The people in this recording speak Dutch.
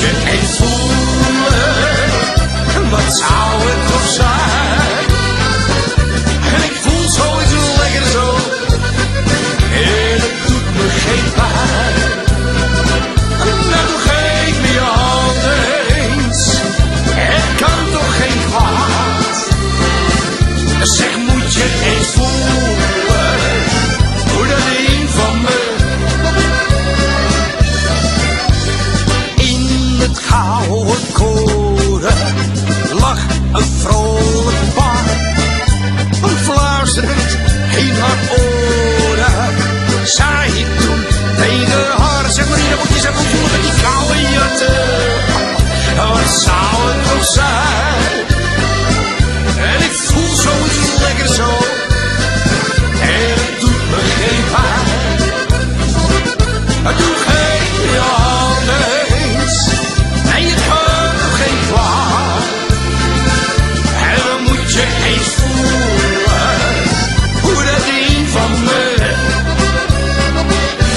je eens voelen, gouden koren lag een vrolijk paar. Een fluisterend in haar oren zei toen tegen haar. Zeg maar hier, moet je even voelen met die koude jatten. Wat zou het toch zijn? En ik voel zoiets lekker zo. En het doet me geen pijn. Het doet